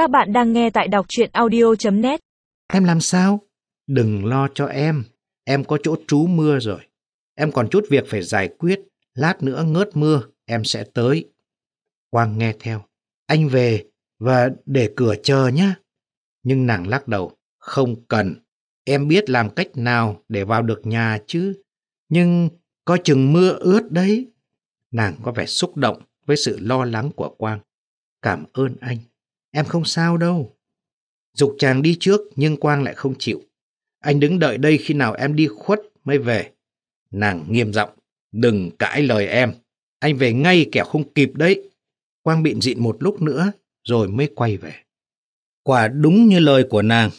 Các bạn đang nghe tại đọc chuyện audio.net Em làm sao? Đừng lo cho em. Em có chỗ trú mưa rồi. Em còn chút việc phải giải quyết. Lát nữa ngớt mưa, em sẽ tới. Quang nghe theo. Anh về và để cửa chờ nhé. Nhưng nàng lắc đầu. Không cần. Em biết làm cách nào để vào được nhà chứ. Nhưng có chừng mưa ướt đấy. Nàng có vẻ xúc động với sự lo lắng của Quang. Cảm ơn anh. Em không sao đâu. Dục chàng đi trước, nhưng Quang lại không chịu. Anh đứng đợi đây khi nào em đi khuất mới về. Nàng nghiêm giọng. Đừng cãi lời em. Anh về ngay kẻo không kịp đấy. Quang bịn dịn một lúc nữa, rồi mới quay về. Quả đúng như lời của nàng.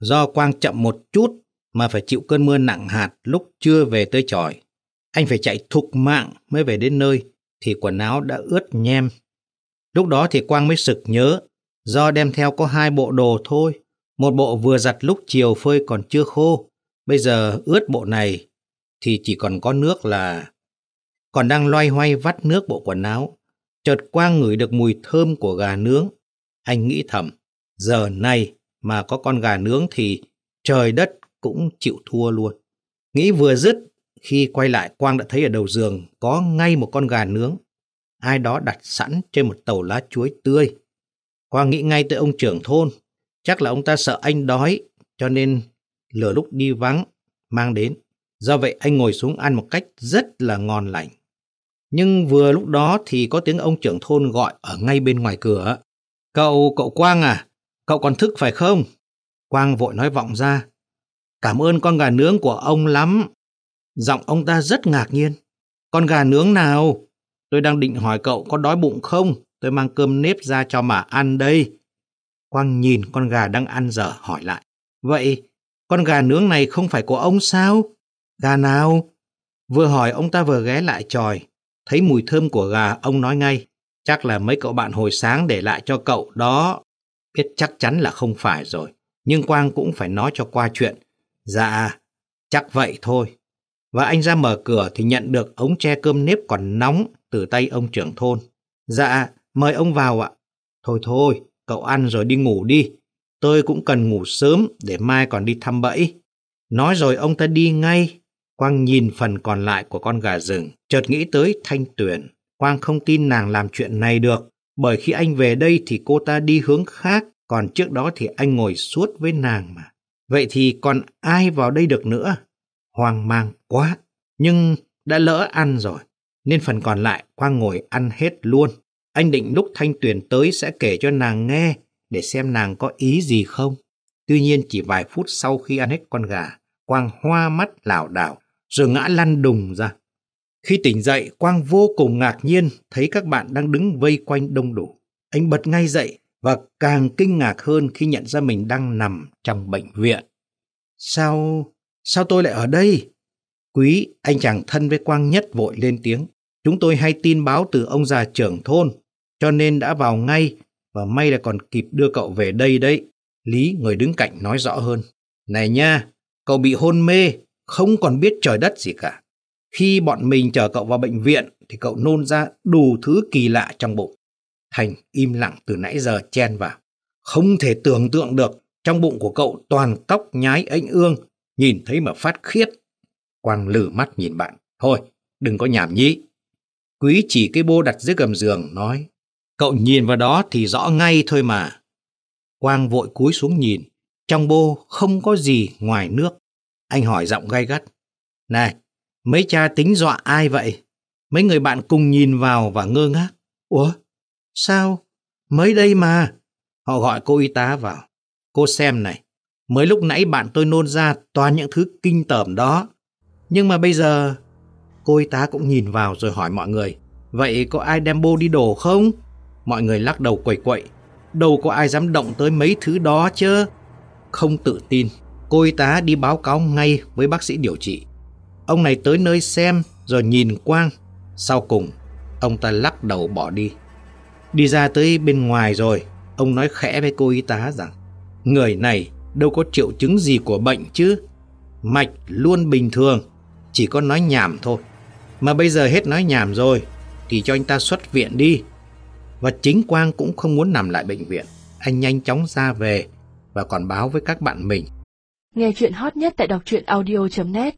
Do Quang chậm một chút mà phải chịu cơn mưa nặng hạt lúc chưa về tới tròi. Anh phải chạy thục mạng mới về đến nơi, thì quần áo đã ướt nhem. Lúc đó thì Quang mới sực nhớ do đem theo có hai bộ đồ thôi. Một bộ vừa giặt lúc chiều phơi còn chưa khô. Bây giờ ướt bộ này thì chỉ còn có nước là... Còn đang loay hoay vắt nước bộ quần áo. Chợt Quang ngửi được mùi thơm của gà nướng. Anh nghĩ thầm, giờ này mà có con gà nướng thì trời đất cũng chịu thua luôn. Nghĩ vừa dứt, khi quay lại Quang đã thấy ở đầu giường có ngay một con gà nướng. Ai đó đặt sẵn trên một tàu lá chuối tươi. Khoa nghĩ ngay tới ông trưởng thôn. Chắc là ông ta sợ anh đói, cho nên lửa lúc đi vắng, mang đến. Do vậy anh ngồi xuống ăn một cách rất là ngon lành. Nhưng vừa lúc đó thì có tiếng ông trưởng thôn gọi ở ngay bên ngoài cửa. Cậu, cậu Quang à, cậu còn thức phải không? Quang vội nói vọng ra. Cảm ơn con gà nướng của ông lắm. Giọng ông ta rất ngạc nhiên. Con gà nướng nào? Tôi đang định hỏi cậu có đói bụng không? Tôi mang cơm nếp ra cho mà ăn đây. Quang nhìn con gà đang ăn dở hỏi lại. Vậy, con gà nướng này không phải của ông sao? Gà nào? Vừa hỏi ông ta vừa ghé lại tròi. Thấy mùi thơm của gà, ông nói ngay. Chắc là mấy cậu bạn hồi sáng để lại cho cậu đó. Biết chắc chắn là không phải rồi. Nhưng Quang cũng phải nói cho qua chuyện. Dạ, chắc vậy thôi. Và anh ra mở cửa thì nhận được ống tre cơm nếp còn nóng từ tay ông trưởng thôn. Dạ, mời ông vào ạ. Thôi thôi, cậu ăn rồi đi ngủ đi. Tôi cũng cần ngủ sớm để mai còn đi thăm bẫy. Nói rồi ông ta đi ngay. Quang nhìn phần còn lại của con gà rừng, chợt nghĩ tới Thanh Tuyền. Quang không tin nàng làm chuyện này được, bởi khi anh về đây thì cô ta đi hướng khác, còn trước đó thì anh ngồi suốt với nàng mà. Vậy thì còn ai vào đây được nữa? Hoang mang quá, nhưng đã lỡ ăn rồi, nên phần còn lại Quang ngồi ăn hết luôn. Anh định lúc Thanh Tuyền tới sẽ kể cho nàng nghe để xem nàng có ý gì không. Tuy nhiên chỉ vài phút sau khi ăn hết con gà, Quang hoa mắt lảo đảo rồi ngã lăn đùng ra. Khi tỉnh dậy, Quang vô cùng ngạc nhiên thấy các bạn đang đứng vây quanh đông đủ. Anh bật ngay dậy và càng kinh ngạc hơn khi nhận ra mình đang nằm trong bệnh viện. Sao, sao tôi lại ở đây? Quý, anh chàng thân với Quang nhất vội lên tiếng. Chúng tôi hay tin báo từ ông già trưởng thôn, cho nên đã vào ngay và may là còn kịp đưa cậu về đây đấy. Lý, người đứng cạnh nói rõ hơn. Này nha, cậu bị hôn mê, không còn biết trời đất gì cả. Khi bọn mình chở cậu vào bệnh viện thì cậu nôn ra đủ thứ kỳ lạ trong bụng. Thành im lặng từ nãy giờ chen vào. Không thể tưởng tượng được trong bụng của cậu toàn tóc nhái ánh ương, nhìn thấy mà phát khiết. Quang lử mắt nhìn bạn. Thôi, đừng có nhảm nhí. Quý chỉ cái bô đặt dưới gầm giường, nói. Cậu nhìn vào đó thì rõ ngay thôi mà. Quang vội cúi xuống nhìn. Trong bô không có gì ngoài nước. Anh hỏi giọng gay gắt. Này, mấy cha tính dọa ai vậy? Mấy người bạn cùng nhìn vào và ngơ ngác. Ủa? Sao? Mới đây mà. Họ gọi cô y tá vào. Cô xem này. Mới lúc nãy bạn tôi nôn ra toàn những thứ kinh tởm đó. Nhưng mà bây giờ... Cô y tá cũng nhìn vào rồi hỏi mọi người. Vậy có ai đem bô đi đổ không? Mọi người lắc đầu quẩy quậy. Đâu có ai dám động tới mấy thứ đó chứ. Không tự tin, cô y tá đi báo cáo ngay với bác sĩ điều trị. Ông này tới nơi xem rồi nhìn quang. Sau cùng, ông ta lắc đầu bỏ đi. Đi ra tới bên ngoài rồi, ông nói khẽ với cô y tá rằng người này đâu có triệu chứng gì của bệnh chứ. Mạch luôn bình thường, chỉ có nói nhảm thôi. Mà bây giờ hết nói nhảm rồi, thì cho anh ta xuất viện đi. Và chính Quang cũng không muốn nằm lại bệnh viện. anh nhanh chóng ra về và còn báo với các bạn mình. Nghe chuyện hot nhất tại đọc truyện audio.net